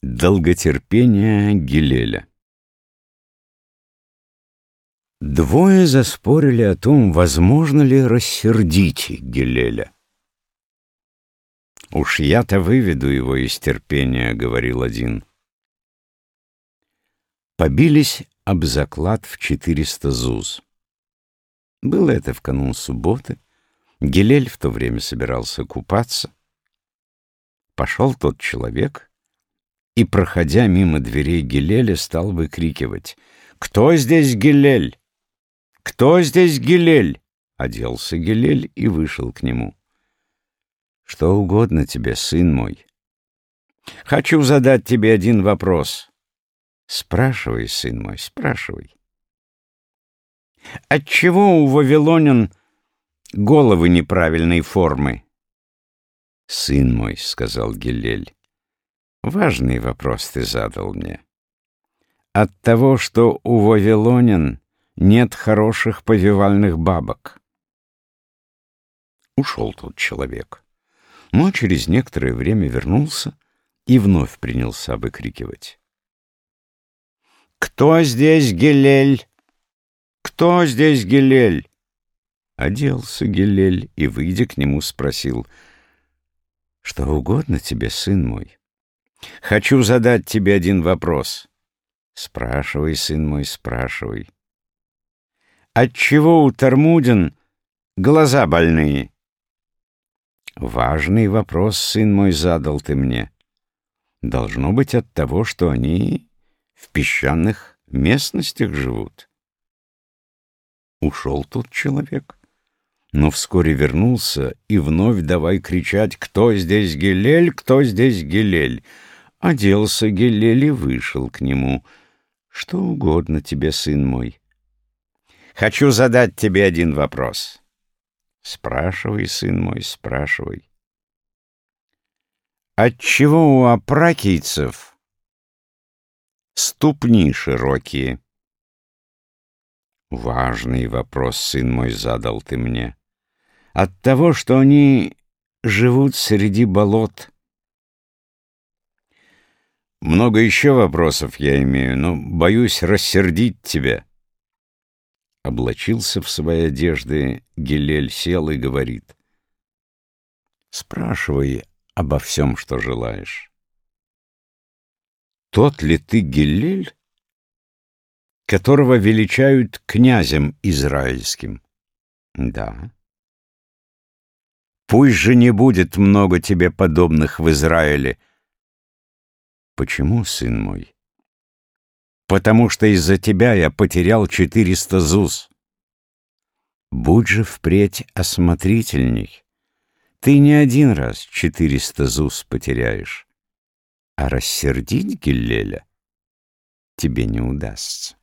Долготерпение Гилеля Двое заспорили о том, возможно ли рассердить Гилеля. «Уж я-то выведу его из терпения», — говорил один. Побились об заклад в четыреста зуз. Было это в канун субботы. Гилель в то время собирался купаться. Пошел тот человек — и, проходя мимо дверей Гилеля, стал выкрикивать «Кто здесь Гилель? Кто здесь Гилель?» Оделся Гилель и вышел к нему. «Что угодно тебе, сын мой?» «Хочу задать тебе один вопрос». «Спрашивай, сын мой, спрашивай». «Отчего у вавилонян головы неправильной формы?» «Сын мой», — сказал Гилель, Важный вопрос ты задал мне. От того, что у вавилонян нет хороших повивальных бабок. Ушел тот человек, но через некоторое время вернулся и вновь принялся выкрикивать. «Кто здесь Гелель? Кто здесь Гелель?» Оделся Гелель и, выйдя к нему, спросил, «Что угодно тебе, сын мой?» Хочу задать тебе один вопрос. Спрашивай, сын мой, спрашивай. Отчего у Тармудин глаза больные? Важный вопрос, сын мой, задал ты мне. Должно быть от того, что они в песчаных местностях живут. Ушел тут человек, но вскоре вернулся и вновь давай кричать «Кто здесь Гелель? Кто здесь Гелель?» Оделся Гелель вышел к нему. «Что угодно тебе, сын мой». «Хочу задать тебе один вопрос». «Спрашивай, сын мой, спрашивай». «Отчего у апракийцев ступни широкие?» «Важный вопрос, сын мой, задал ты мне. От того, что они живут среди болот». Много еще вопросов я имею, но боюсь рассердить тебя. Облачился в свои одежды, Гелель сел и говорит. Спрашивай обо всем, что желаешь. Тот ли ты, Гелель, которого величают князем израильским? Да. Пусть же не будет много тебе подобных в Израиле, Почему, сын мой? Потому что из-за тебя я потерял четыреста зуз. Будь же впредь осмотрительней. Ты не один раз четыреста зуз потеряешь, а рассердить Гиллеля тебе не удастся.